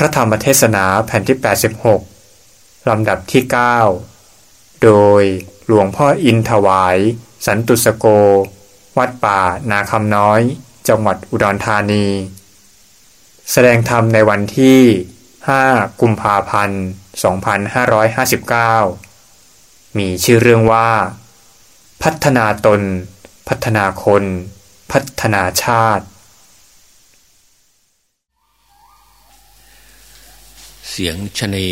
พระธรรมเทศนาแผ่นที่ 86 ลำดับที่ 9 โดยหลวงพ่ออินถวาย สันตุสโก วัดป่านาคำน้อย จังหวัดอุดรธานี แสดงธรรมในวันที่ 5 กุมภาพันธ์ 2559 มีชื่อเรื่องว่า พัฒนาตน พัฒนาคน พัฒนาชาติ เสียงชนี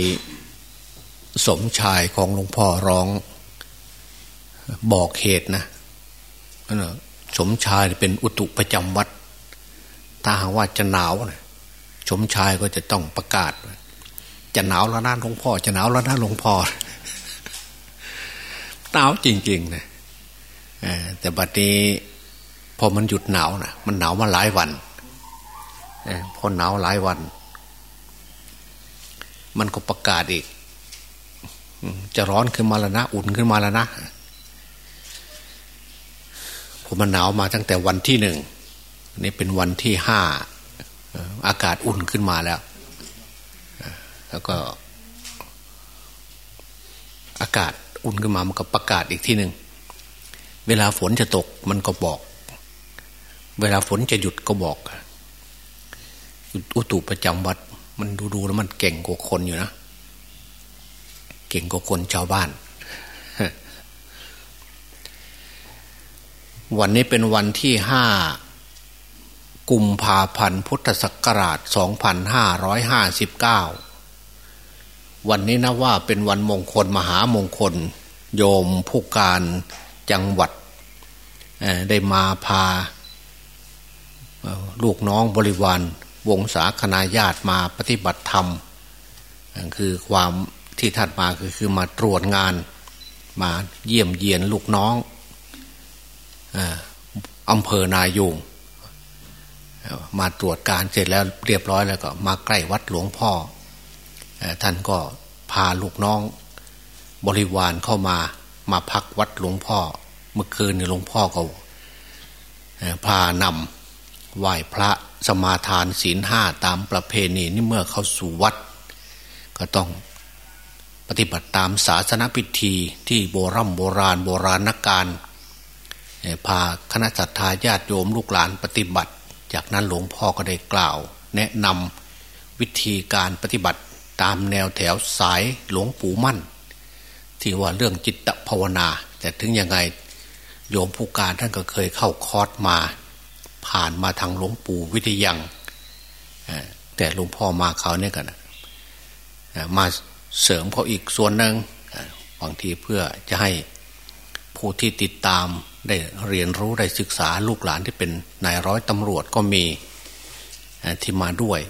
สมชายของหลวงพ่อร้อง บอกเหตุนะสมชายเป็นอุตุประจำวัด ถ้าหากว่าจะหนาวนะสมชายก็จะต้องประกาศ จะหนาวแล้วนะหลวงพ่อ จะหนาวแล้วนะหลวงพ่อหนาวจริงๆนะแต่บัดนี้พอมันหยุดหนาวนะมันหนาวมาหลายวันพอหนาวหลายวัน มันก็ประกาศอีก จะร้อนขึ้นมาแล้วนะ อุ่นขึ้นมาแล้วนะผมมันหนาวมาตั้งแต่วันที่หนึ่งนี่เป็นวันที่ห้าอากาศอุ่นขึ้นมาแล้ว แล้วก็ อากาศอุ่นขึ้นมามันก็ประกาศอีกที่หนึ่งเวลาฝนจะตกมันก็บอก เวลาฝนจะหยุดก็บอกอุตุประจำวัด มันดูดูแล้วมันเก่งกว่าคนอยู่นะ เก่งกว่าคนชาวบ้าน วันนี้เป็นวันที่ห้ากุมภาพันธ์พุทธศักราช 2559 วันนี้นะว่าเป็นวันมงคลมหามงคล โยมผู้การจังหวัด ได้มาพาลูกน้องบริวาร วงศาคณาญาติมาปฏิบัติธรรม คือความที่ท่านมาคือคือมาตรวจงาน มาเยี่ยมเยียนลูกน้องอำเภอนายูงมาตรวจการเสร็จแล้วเรียบร้อยแล้วก็มาใกล้วัดหลวงพ่อ ท่านก็พาลูกน้อง บริวารเข้ามามาพักวัดหลวงพ่อ เมื่อคืนหลวงพ่อก็พานำไหว้พระ สมาทานศีลห้าตามประเพณีนี่เมื่อเขาสู่วัด ก็ต้องปฏิบัติตามศาสนพิธีที่โบรโบราณโบราณการพาคณะสัตยาญาติโยมลูกหลานปฏิบัติ จากนั้นหลวงพ่อก็ได้กล่าว แนะนำวิธีการปฏิบัติตามแนวแถวสายหลวงปู่มั่น ที่ว่าเรื่องจิตภาวนา แต่ถึงยังไงโยมผู้การท่านก็เคยเข้าคอร์สมา ผ่านมาทางหลวงปู่วิทยังแต่หลวงพ่อมาเขาเนี่ยกันมาเสริมเขาอีกส่วนหนึ่งบางทีเพื่อจะให้ผู้ที่ติดตามได้เรียนรู้ได้ศึกษาลูกหลานที่เป็นนายร้อยตำรวจก็มีที่มาด้วย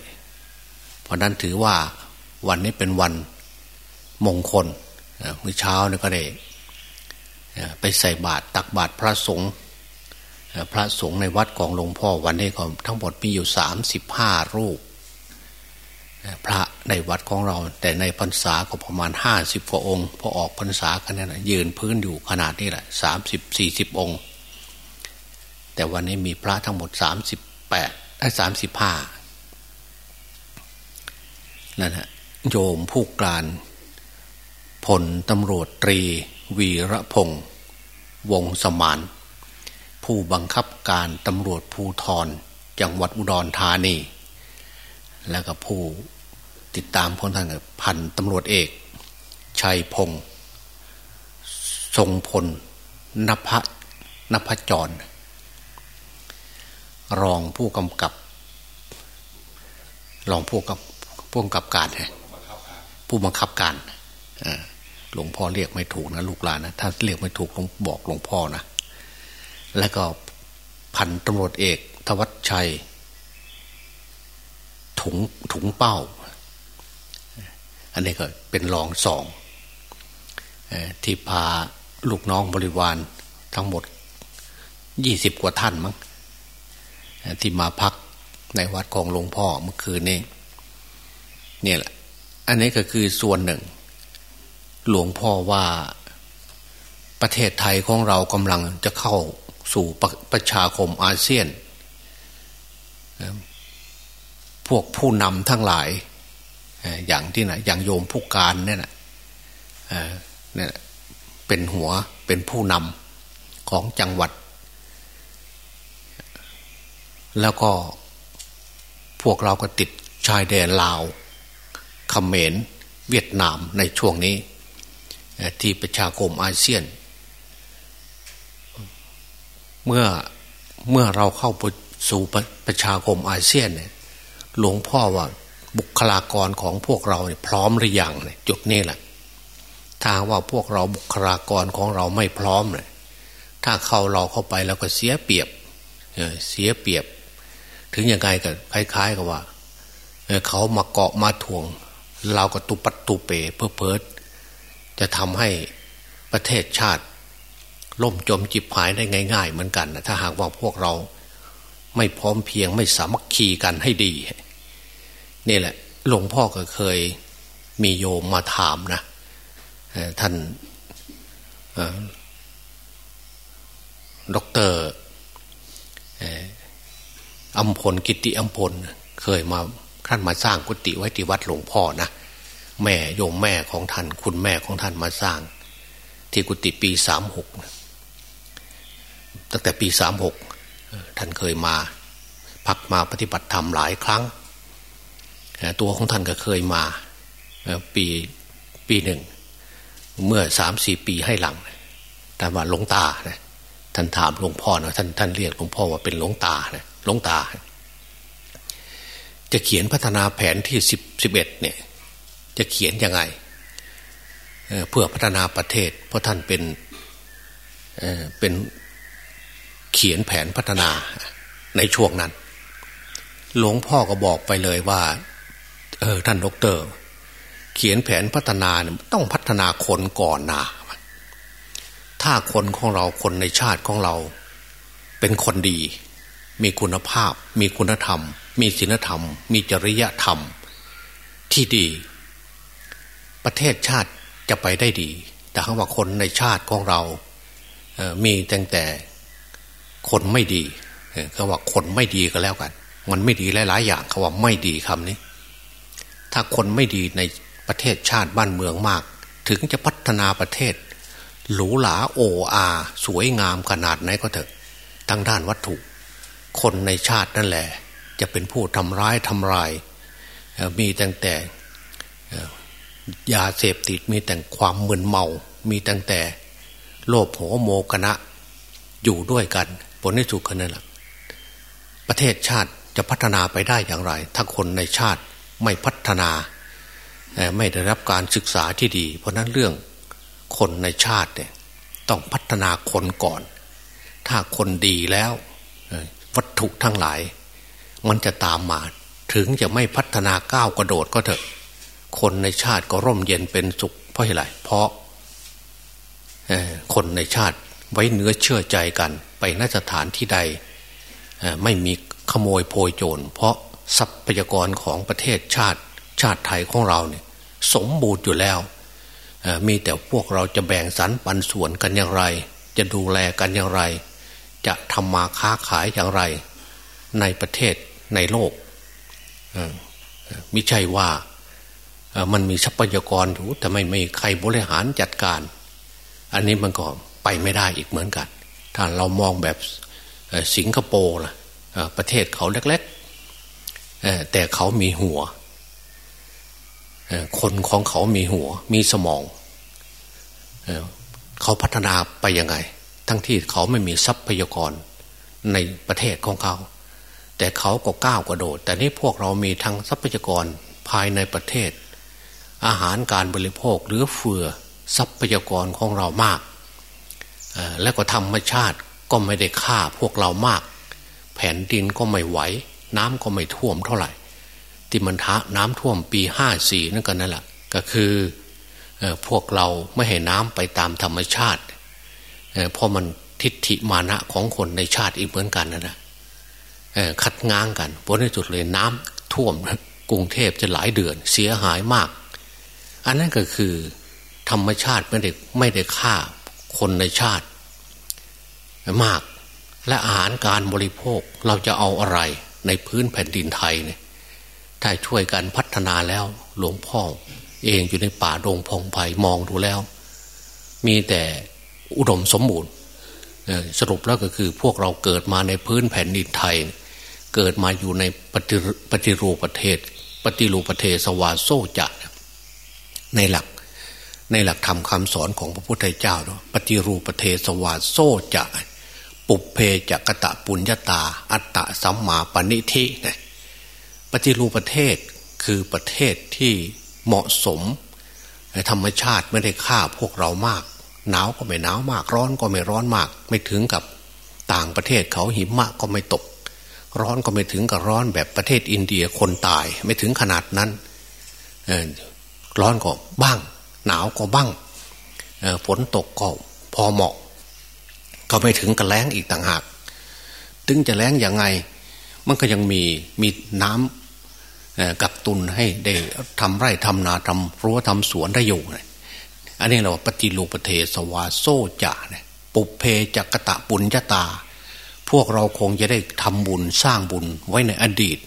เพราะนั้นถือว่าวันนี้เป็นวันมงคลเมื่อเช้านี่ก็ได้ไปใส่บาตรตักบาตรพระสงฆ์ พระสงฆ์ในวัดของหลวงพ่อวันนี้ก็ทั้งหมดมีอยู่สามสิบห้ารูป พระในวัดของเรา แต่ในพรรษาก็ประมาณห้าสิบกว่าองค์ พอออกพรรษากันนี่แหละยืนพื้นอยู่ขนาดนี้แหละสามสิบสี่สิบองค์ แต่วันนี้มีพระทั้งหมดสามสิบแปดได้สามสิบห้านั่นฮะโยมผู้การพลตำรวจตรี วีระพงษ์วงสมาน ผู้บังคับการตำรวจภูทรจังหวัดอุดรธานี แล้วก็ผู้ติดตามพลทางพันตำรวจเอก ชัยพงษ์ทรงพลนภนภจร รองผู้กำกับ รองผู้กับผู้กำกับการผู้บังคับการหลวงพ่อเรียกไม่ถูกนะลูกหลานนะ ถ้าเรียกไม่ถูกต้องบอกหลวงพ่อนะ แล้วก็พันตำรวจเอก ทวัชชัย ถุงถุงเป้า อันนี้ก็เป็นรองสองที่พาลูกน้องบริวารทั้งหมดยี่สิบกว่าท่านมั้งที่มาพักในวัดของหลวงพ่อเมื่อคืนนี้เนี่ยแหละ อันนี้ก็คือส่วนหนึ่ง หลวงพ่อว่าประเทศไทยของเรากำลังจะเข้า สู่ประประชาคมอาเซียน พวกผู้นำทั้งหลาย อย่างที่ไหนอย่างโยมผู้การเนี่ยนะเนี่ยเป็นหัวเป็นผู้นำของจังหวัด แล้วก็พวกเราก็ติดชายแดนลาวเขมรเวียดนามในช่วงนี้ ที่ประชาคมอาเซียน เมื่อเมื่อเราเข้าสู่ประชาคมอาเซียนเนี่ยหลวงพ่อว่าบุคลากรของพวกเราเนี่ยพร้อมหรือยังเนี่ยจุดนี้แหละถ้าว่าพวกเราบุคลากรของเราไม่พร้อมเลยถ้าเข้าเราเข้าไปแล้วก็เสียเปรียบเสียเปรียบ ถึงยังไงก็คล้าย ๆ กับว่าเขามาเกาะมาทวง เราก็ตุปัตตุเปเพื่อเพิดจะทำให้ประเทศชาติ ล่มจมฉิบหายได้ง่าย ๆ เหมือนกันนะถ้าหากว่าพวกเรา ไม่พร้อมเพรียงไม่สามัคคีกันให้ดี นี่แหละ หลวงพ่อก็เคยมีโยมมาถามนะท่านด็อกเตอร์อัมพลกิติอัมพลเคยมาท่านมาสร้างกุฏิไว้ที่วัดหลวงพ่อนะแม่โยมแม่ของท่าน คุณแม่ของท่านมาสร้าง ที่กุฏิปีสามหก ตั้งแต่ปีสามหกท่านเคยมา พักมาปฏิบัติธรรมหลายครั้ง ตัวของท่านก็เคยมาปีปีหนึ่ง เมื่อสามสี่ปีให้หลังแต่ว่าหลวงตานะท่านถามหลวงพ่อนะท่านท่านเรียกหลวงพ่อว่าเป็นหลวงตานะหลวงตา จะเขียนพัฒนาแผนที่สิบสิบเอ็ดเนี่ย จะเขียนยังไงเพื่อพัฒนาประเทศ เพราะท่านเป็นเป็น เขียนแผนพัฒนาในช่วงนั้น หลวงพ่อก็บอกไปเลยว่า เออท่านดร เขียนแผนพัฒนาเนี่ยต้องพัฒนาคนก่อนนะถ้าคนของเราคนในชาติของเรา เป็นคนดี มีคุณภาพ มีคุณธรรม มีศีลธรรม มีจริยธรรม ที่ดี ประเทศชาติจะไปได้ดี แต่คำว่าคนในชาติของเราเมีแต่แต่ คนไม่ดีเขาว่าคนไม่ดีก็แล้วกัน มันไม่ดีหลาย ๆ อย่างเขาว่าไม่ดีคำนี้ ถ้าคนไม่ดีในประเทศชาติบ้านเมืองมาก ถึงจะพัฒนาประเทศหรูหราโออาสวยงามขนาดไหนก็เถอะทั้งด้านวัตถุ คนในชาตินั่นแหละ จะเป็นผู้ทำร้ายทำลาย มีตั้งแต่ยาเสพติดมีแต่ความมึนเมา มีตั้งแต่ โลภโหโมกนะอยู่ด้วยกัน ลที่สุดกันนั่นแหละประเทศชาติจะพัฒนาไปได้อย่างไร ถ้าคนในชาติไม่พัฒนา ไม่ได้รับการศึกษาที่ดี เพราะนั้นเรื่องคนในชาติเนี่ยต้องพัฒนาคนก่อน ถ้าคนดีแล้ววัตถุทั้งหลาย มันจะตามมา ถึงจะไม่พัฒนาก้าวกระโดดก็เถอะ คนในชาติก็ร่มเย็นเป็นสุข เพราะอะไรเพราะคนในชาติไว้เนื้อเชื่อใจกัน ไปนสถานที่ใดไม่มีขโมยโพยโจร เพราะทรัพยากรของประเทศชาติชาติไทยของเราเนี่ยสมบูรณ์อยู่แล้ว มีแต่พวกเราจะแบ่งสรรปันส่วนกันอย่างไร จะดูแลกันอย่างไร จะทำมาค้าขายอย่างไร ในประเทศในโลกม่ใช่ว่ามันมีทรัพยากรอยู่แต่ไม่มีใครบริหารจัดการ อันนี้มันก็ไปไม่ได้อีกเหมือนกัน ถ้าเรามองแบบสิงคโปร์ล่ะประเทศเขาเล็กๆแต่เขามีหัว คนของเขามีหัว มีสมอง เขาพัฒนาไปยังไง ทั้งที่เขาไม่มีทรัพยากรในประเทศของเขา แต่เขาก็ก้าวกระโดด แต่นี่พวกเรามีทั้งทรัพยากรภายในประเทศ อาหารการบริโภคหรือเฟือทรัพยากรของเรามาก และก็ธรรมชาติก็ไม่ได้ฆ่าพวกเรามาก แผ่นดินก็ไม่ไหว น้ำก็ไม่ท่วมเท่าไหร่ ที่มันทะน้ำท่วมปีห้าสี่นั่นก็นั่นแหละก็คือพวกเราไม่ให้น้ำไปตามธรรมชาติเพราะมันทิฏฐิมานะของคนในชาติอีกเหมือนกันนะนะคัดง้างกันเพราะในจุดเลยน้ำท่วมกรุงเทพจะหลายเดือนเสียหายมาก อันนั้นก็คือธรรมชาติไม่ได้ไม่ได้ฆ่า คนในชาติ มากและอาหารการบริโภคเราจะเอาอะไรในพื้นแผ่นดินไทยเนี่ยถ้าช่วยกันพัฒนาแล้วหลวงพ่อเองอยู่ในป่าดงพงไผ่มองดูแล้ว มีแต่อุดมสมบูรณ์สรุปแล้วก็คือพวกเราเกิดมาในพื้นแผ่นดินไทย เกิดมาอยู่ในปฏิปฏิรูปประเทศ ปฏิรูปประเทศสวาโซจะในหลัก ในหลักธรรมคำสอนของพระพุทธเจ้าเนาะปฏิรูปประเทศสวาโซจะปุเพจะกะตะปุญญาตา อัตตะสัมมาปณิธินะปฏิรูปประเทศคือประเทศที่เหมาะสม ธรรมชาติไม่ได้ฆ่าพวกเรามาก หนาวก็ไม่หนาวมาก ร้อนก็ไม่ร้อนมาก ไม่ถึงกับต่างประเทศเขาหิมะก็ไม่ตก ร้อนก็ไม่ถึงกับร้อนแบบประเทศอินเดียคนตาย ไม่ถึงขนาดนั้นร้อนก็บ้าง หนาวก็บ้างฝนตกก็พอเหมาะ ก็ไม่ถึงกับแล้งอีกต่างหาก ถึงจะแล้งยังไง มันก็ยังมีมีน้ำกักตุนให้ได้ทำไร่ทำนาทำรั้วทำสวนได้อยู่อันนี้เราปฏิรูปเทสวาโซจาเนี่ยปุเพจักตะปุญญาตา พวกเราคงจะได้ทำบุญสร้างบุญไว้ในอดีต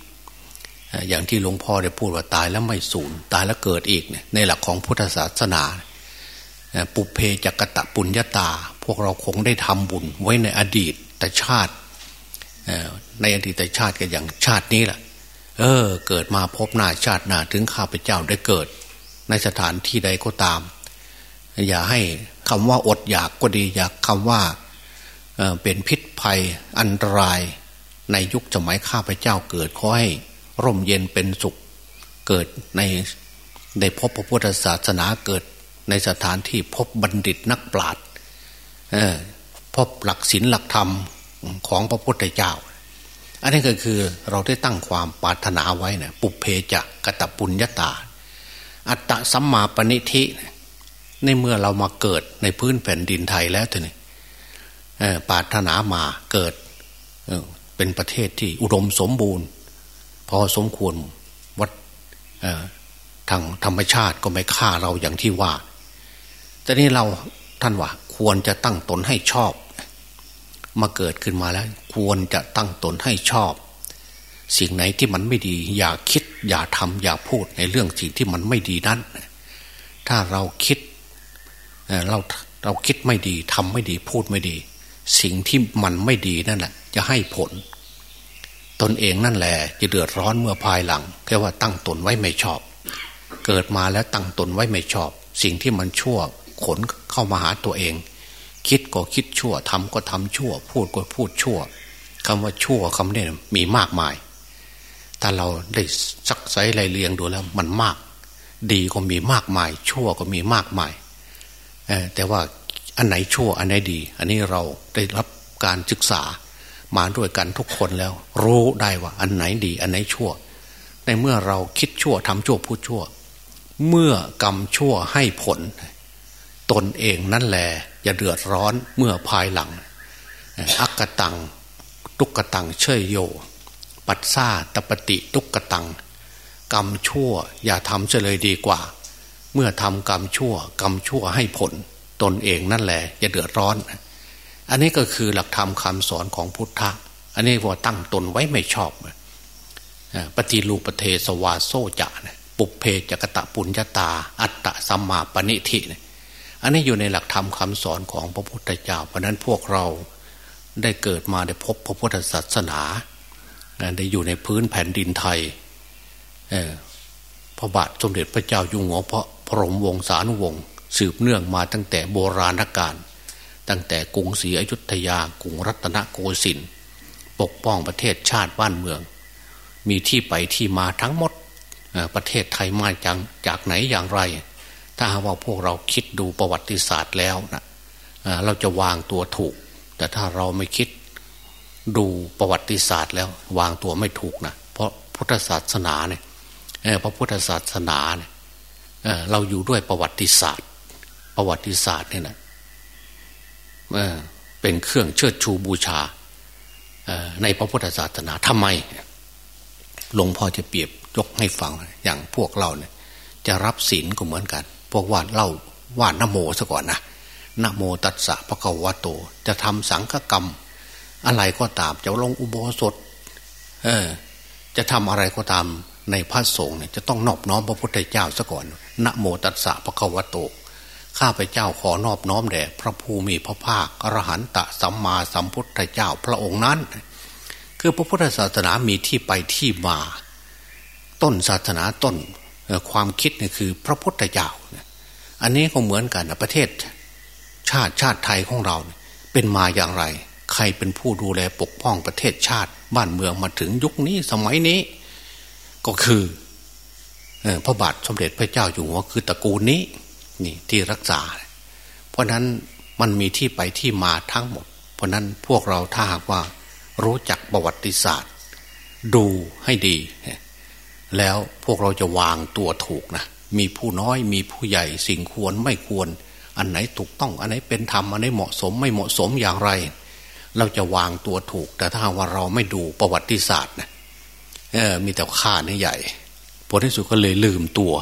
อย่างที่หลวงพ่อได้พูดว่าตายแล้วไม่สูญตายแล้วเกิดอีกเนี่ยในหลักของพุทธศาสนา ปุเพจักตะปุญญาตา พวกเราคงได้ทำบุญไว้ในอดีตแต่ชาติในอดีตชาติก็อย่างชาตินี้แหละเออ เกิดมาพบหน้าชาติหน้าถึงข้าพเจ้าได้เกิด ในสถานที่ใดก็ตาม อย่าให้คำว่าอดอยากก็ดี อยากคำว่าเป็นพิษภัยอันตรายในยุคสมัยข้าพเจ้าเกิดขอให้ ร่มเย็นเป็นสุขเกิดในในพบพระพุทธศาสนาเกิดในสถานที่พบบัณฑิตนักปราชญ์พบหลักศีลหลักธรรมของพระพุทธเจ้า อันนี้ก็คือเราได้ตั้งความปรารถนาไว้นะปุเพจะกะตะปุญญาตา อัตตะสัมมาปณิธิ ในเมื่อเรามาเกิดในพื้นแผ่นดินไทยแล้วเถอะนี่ปรารถนามาเกิดเป็นประเทศที่อุดมสมบูรณ์ พอสมควรวัดทางธรรมชาติก็ไม่ฆ่าเราอย่างที่ว่า แต่นี้เราท่านว่าควรจะตั้งตนให้ชอบ มาเกิดขึ้นมาแล้ว ควรจะตั้งตนให้ชอบ สิ่งไหนที่มันไม่ดี อย่าคิด อย่าทำอย่าพูดในเรื่องสิ่งที่มันไม่ดีนั้น ถ้าเราคิดเราเราคิดไม่ดีทำไม่ดีพูดไม่ดี สิ่งที่มันไม่ดีนั่นแหละจะให้ผล ตนเองนั่นแหละจะเดือดร้อนเมื่อภายหลังแค่ว่าตั้งตนไว้ไม่ชอบ เกิดมาแล้วตั้งตนไว้ไม่ชอบ สิ่งที่มันชั่วขนเข้ามาหาตัวเอง คิดก็คิดชั่วทำก็ทำชั่ว พูดก็พูดชั่วคำว่าชั่วคำนี้มีมากมายถ้าเราได้ซักไซไรเลียงดูแล้วมันมาก ดีก็มีมากมาย ชั่วก็มีมากมายแต่ว่าอันไหนชั่วอันไหนดี อันนี้เราได้รับการศึกษา มาด้วยกันทุกคนแล้ว รู้ได้ว่าอันไหนดี อันไหนชั่ว ในเมื่อเราคิดชั่วทำชั่วพูดชั่ว เมื่อกรรมชั่วให้ผล ตนเองนั่นแหละอย่าเดือดร้อนเมื่อภายหลัง อักตัง ตุกตังเชยโย ปัสซาตปฏิตุกตัง กรรมชั่ว อย่าทำเฉลยดีกว่า เมื่อทำกรรมชั่ว กรรมชั่วให้ผล ตนเองนั่นแหละอย่าเดือดร้อน อันนี้ก็คือหลักธรรมคาสอนของพุทธะ อันนี้ว่าตั้งตนไว้ไม่ชอบปฏิรูปเทสวาโซจะปุเพจกตะปุญญาตา อัตตะสัมมาปณิทิอันนี้อยู่ในหลักธรรมคาสอนของพระพุทธเจ้า เพราะนั้นพวกเราได้เกิดมาได้พบพระพุทธศาสนาได้อยู่ในพื้นแผ่นดินไทยพระบาทสมเด็จพระเจ้าอยู่หัวพระพรหมวงศานุวงศ์สืบเนื่องมาตั้งแต่โบราณกาล ตั้งแต่กรุงศรีอยุธยากรุงรัตนโกสินทร์ปกป้องประเทศชาติบ้านเมือง มีที่ไปที่มาทั้งหมดประเทศไทยมาจากจากไหนอย่างไร ถ้าหากว่าพวกเราคิดดูประวัติศาสตร์แล้วนะเราจะวางตัวถูก แต่ถ้าเราไม่คิดดูประวัติศาสตร์แล้ววางตัวไม่ถูกนะเพราะพุทธศาสนาเนี่ยพระพุทธศาสนาเนี่ยเราอยู่ด้วยประวัติศาสตร์ ประวัติศาสตร์เนี่ยนะ เป็นเครื่องเชิดชูบูชาในพระพุทธศาสนาทำไมหลวงพ่อจะเปรียบยกให้ฟังอย่างพวกเราเนี่ยจะรับศีลก็เหมือนกัน พวกว่าเล่าว่านโมซะก่อนนะนโมตัสสะพระกวะโต จะทำสังฆกรรม อะไรก็ตามจะลงอุโบสถเออจะทำอะไรก็ตามในพระสงฆ์เนี่ยจะต้องนอบน้อมพระพุทธเจ้าซะก่อนนะโมตัสสะพระคัมภโต ข้าพเจ้าขอนอบน้อมแด่พระภูมิพระภาคอรหันตะสัมมาสัมพุทธเจ้าพระองค์นั้น คือพระพุทธศาสนามีที่ไปที่มา ต้นศาสนาต้นความคิดนี่คือพระพุทธเจ้า อันนี้ก็เหมือนกันนะประเทศ ชาติชาติไทยของเราเป็นมาอย่างไร ใครเป็นผู้ดูแลปกป้องประเทศชาติบ้านเมืองมาถึงยุคนี้สมัยนี้ ก็คือพระบาทสมเด็จพระเจ้าอยู่หัวคือตระกูลนี้ นี่ที่รักษา เพราะนั้นมันมีที่ไปที่มาทั้งหมด เพราะนั้นพวกเราถ้าหากว่ารู้จักประวัติศาสตร์ ดูให้ดี แล้วพวกเราจะวางตัวถูกนะมีผู้น้อยมีผู้ใหญ่สิ่งควรไม่ควร อันไหนถูกต้องอันไหนเป็นธรรมอันไหนเหมาะสมไม่เหมาะสมอย่างไร เราจะวางตัวถูก แต่ถ้าว่าเราไม่ดูประวัติศาสตร์นะเออมีแต่ข้านี่ใหญ่ผลที่สุดก็เลยลืมตัว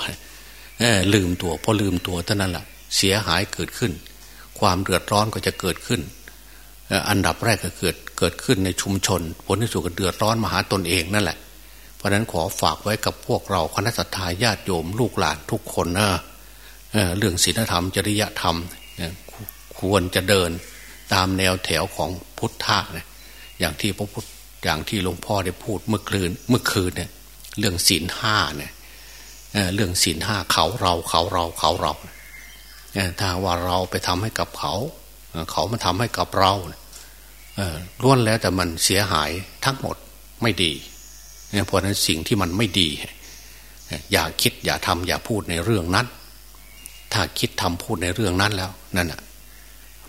ลืมตัวพอลืมตัวเท่านั้นแหละเสียหายเกิดขึ้น ความเดือดร้อนก็จะเกิดขึ้นอันดับแรกก็เกิดเกิดขึ้นในชุมชน ผลที่สุดก็เดือดร้อนมาหาตนเองนั่นแหละ เพราะนั้นขอฝากไว้กับพวกเราคณะสัตยาญาติโยมลูกหลานทุกคนนะเรื่องศีลธรรม จริยธรรม ควรจะเดินตามแนวแถวของพุทธะนะอย่างที่พระพุทธอย่างที่หลวงพ่อได้พูดเมื่อคืนเมื่อคืนเนี่ยเรื่องศีลห้าเนี่ย เรื่องศีลห้าเขาเราเขาเราเขาเราถ้าว่าเราไปทำให้กับเขา เขามาทำให้กับเราล้วนแล้วแต่มันเสียหายทั้งหมดไม่ดีเพราะนั้นสิ่งที่มันไม่ดี อย่าคิดอย่าทำอย่าพูดในเรื่องนั้น ถ้าคิดทำพูดในเรื่องนั้นแล้วนั่นอะ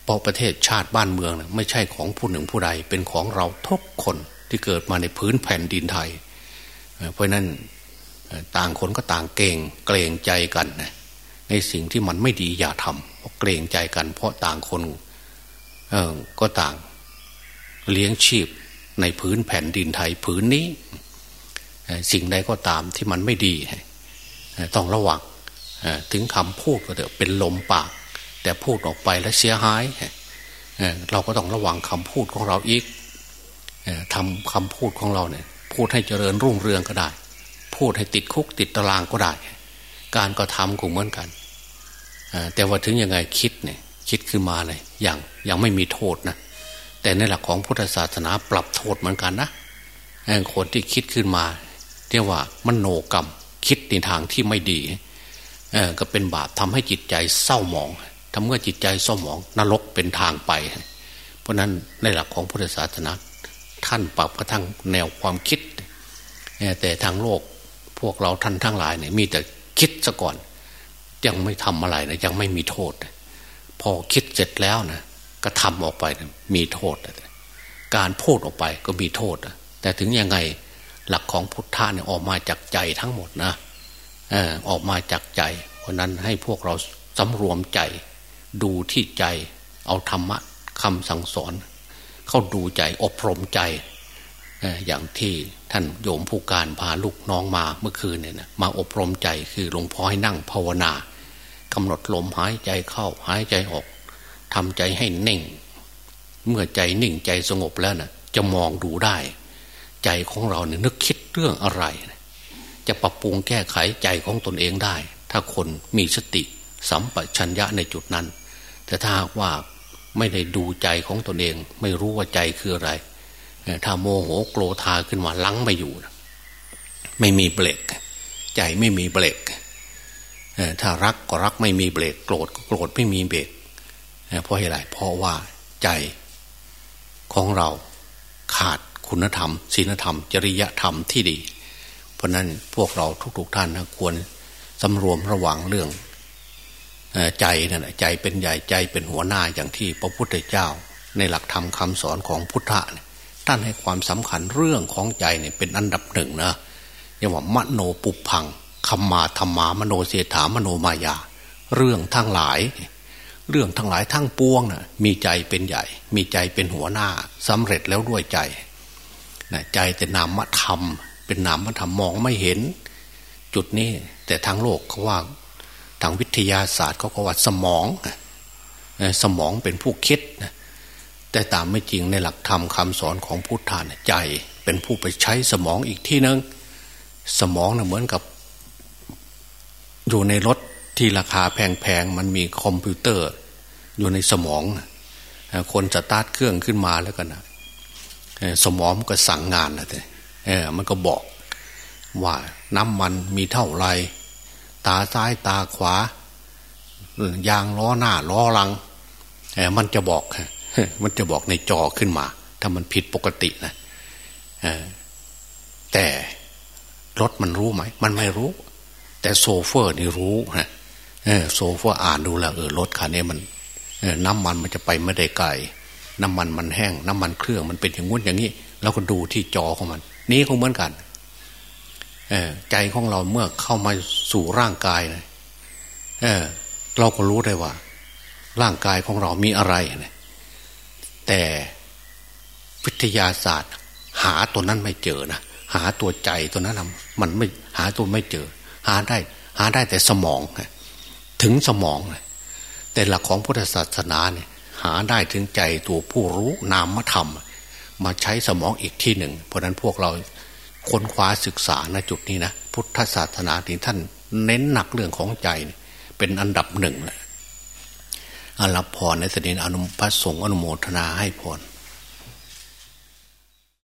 เพราะประเทศชาติบ้านเมืองนะไม่ใช่ของผู้หนึ่งผู้ใดเป็นของเราทุกคนที่เกิดมาในพื้นแผ่นดินไทย เพราะนั้น ต่างคนก็ต่างเกรงเกรงใจกันนะในสิ่งที่มันไม่ดีอย่าทำเพราะเกรงใจกัน เพราะต่างคนเออก็ต่างเลี้ยงชีพในพื้นแผ่นดินไทยผืนนี้ สิ่งใดก็ตามที่มันไม่ดี ต้องระวังถึงคำพูดก็เถอะเป็นลมปาก แต่พูดออกไปแล้วเสียหาย เราก็ต้องระวังคำพูดของเราอีกทำคำพูดของเราเนี่ยพูดให้เจริญรุ่งเรืองก็ได้ พูดให้ติดคุกติดตารางก็ได้ การก็ทำก็เหมือนกันแต่ว่าถึงยังไงคิดเนี่ยคิดขึ้นมาเลยอย่างยังไม่มีโทษนะแต่ในหลักของพุทธศาสนาปรับโทษเหมือนกันนะคนที่คิดขึ้นมาเรียกว่ามโนกรรม คิดในทางที่ไม่ดีก็เป็นบาปทำให้จิตใจเศร้าหมองทำเมื่อจิตใจเศร้าหมองนรกเป็นทางไป เพราะนั้นในหลักของพุทธศาสนาท่านปรับกระทั่งแนวความคิด แต่ทางโลก พวกเราท่านทั้งหลายเนี่ยมีแต่คิดซะก่อน ยังไม่ทำอะไรนะยังไม่มีโทษ พอคิดเสร็จแล้วนะก็ทำออกไปนะมีโทษ การพูดออกไปก็มีโทษแต่ถึงยังไงหลักของพุทธะเนี่ยออกมาจากใจทั้งหมดนะออกมาจากใจ เพราะนั้นให้พวกเราสำรวมใจ ดูที่ใจ เอาธรรมะคำสั่งสอน เข้าดูใจอบรมใจ อย่างที่ท่านโยมผู้การพาลูกน้องมาเมื่อคืนเนี่ยนะมาอบรมใจคือหลวงพ่อให้นั่งภาวนากำหนดลมหายใจเข้าหายใจออกทำใจให้เน่ง เมื่อใจนิ่งใจสงบแล้วนะ่ะ จะมองดูได้ ใจของเราเนี่ยนึกคิดเรื่องอะไร จะปรับปรุงแก้ไขใจของตนเองได้ ถ้าคนมีสติสัมปชัญญะในจุดนั้น แต่ถ้าว่าไม่ได้ดูใจของตนเอง ไม่รู้ว่าใจคืออะไร ถ้าโมโหโกรธาขึ้นมาลังไม่อยู่ไม่มีเบรกใจไม่มีเบรกถ้ารักก็รักไม่มีเบรกโกรธก็โกรธไม่มีเบรกเพราะอะไรเพราะว่าใจของเราขาดคุณธรรมศีลธรรม จริยธรรมที่ดี เพราะนั้นพวกเราทุก ๆ ท่านนะควรสำรวมระวังเรื่องใจนั่นแหละใจเป็นใหญ่ใจเป็นหัวหน้าอย่างที่พระพุทธเจ้า ในหลักธรรมคาสอนของพุทธะเนี่ย ท่านให้ความสำคัญเรื่องของใจเนี่ยเป็นอันดับหนึ่งนะเรียกว่ามโนปุพังคำมาธรรมามโนเสถามโนมายา เรื่องทั้งหลาย เรื่องทั้งหลายทั้งปวงนะ่ะมีใจเป็นใหญ่ มีใจเป็นหัวหน้าสำเร็จแล้วด้วยใจนะใจแต่นามธรรม เป็นนามธรรมมองไม่เห็น จุดนี้แต่ทางโลกเขาว่าทางวิทยาศาสตร์เขาก็ว่าสมอง สมองเป็นผู้คิดนะ แต่ตามความจริงในหลักธรรมคำสอนของพุทธศาสนาใจ เป็นผู้ไปใช้สมองอีกที่นึงสมองน่ะเหมือนกับ อยู่ในรถที่ราคาแพงๆมันมีคอมพิวเตอร์ อยู่ในสมอง คนสตาร์ทเครื่องขึ้นมาแล้วกันนะสมองก็สั่งงานนะเออมันก็บอกว่าน้ำมันมีเท่าไร ตาซ้ายตาขวา ยางล้อหน้าล้อหลังมันจะบอก มันจะบอกในจอขึ้นมา ถ้ามันผิดปกตินะแต่รถมันรู้ไหม มันไม่รู้ แต่โซเฟอร์นี่รู้นะโซเฟอร์อ่านดูแล้วเออรถคันนี้มันน้ำมันมันจะไปไม่ได้ไกลน้ำมันมันแห้ง น้ำมันเครื่องมันเป็นอย่างงู้นอย่างนี้เราก็ดูที่จอของมัน นี่ก็เหมือนกันใจของเราเมื่อเข้ามาสู่ร่างกายนะเเราก็รู้ได้ว่า ร่างกายของเรามีอะไรนะ แต่วิทยาศาสตร์ หาตัวนั้นไม่เจอนะหาตัวใจตัวนั้นมันไม่หาตัวไม่เจอ หาได้ หาได้แต่สมองถึงสมองแต่หลักของพุทธศาสนาเนี่ย หาได้ถึงใจตัวผู้รู้นามธรรม มาใช้สมองอีกที่หนึ่ง เพราะนั้นพวกเราค้นคว้าศึกษาณจุดนี้นะพุทธศาสนาที่ท่านเน้นหนักเรื่องของใจเป็นอันดับหนึ่งแหละ รับพรในสนินอนุพัสสงอนุโมทนาให้พร